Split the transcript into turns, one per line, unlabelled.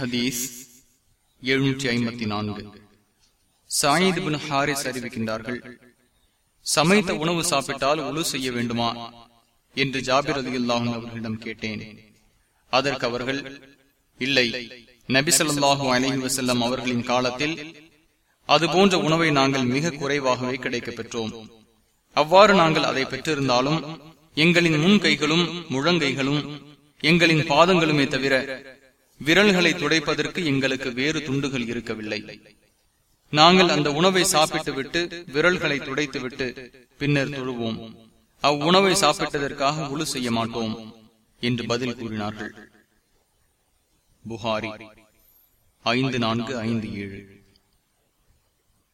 ஹதீஸ் எழுநூற்றி ஐம்பத்தி நான்கு. சாயித் ஹாரிஸ் அறிவிக்கின்றார்கள் சமைத்த உணவு சாப்பிட்டால் உழு செய்ய வேண்டுமா? என்று ஜாபிர் அலி அல்லாஹும் அவர்களிடம் கேட்டேன். அதற்கு அவர்கள் இல்லை நபிசல்லாஹு அலஹி வசல்லம் அவர்களின் காலத்தில் அது போன்ற உணவை நாங்கள் மிக குறைவாகவே கிடைக்க பெற்றோம். அவ்வாறு நாங்கள் அதை பெற்றிருந்தாலும் எங்களின் முன் கைகளும் முழங்கைகளும் எங்களின் பாதங்களுமே தவிர விரல்களை துடைப்பதற்கு எங்களுக்கு வேறு துண்டுகள் இருக்கவில்லை. நாங்கள் அந்த உணவை சாப்பிட்டு விட்டு விரல்களை துடைத்துவிட்டு பின்னர் தொழுவோம். அவ்வுணவை சாப்பிட்டதற்காக உழு செய்ய மாட்டோம் என்று பதில் கூறினார்கள். புகாரி ஐந்து நான்கு ஐந்து ஏழு.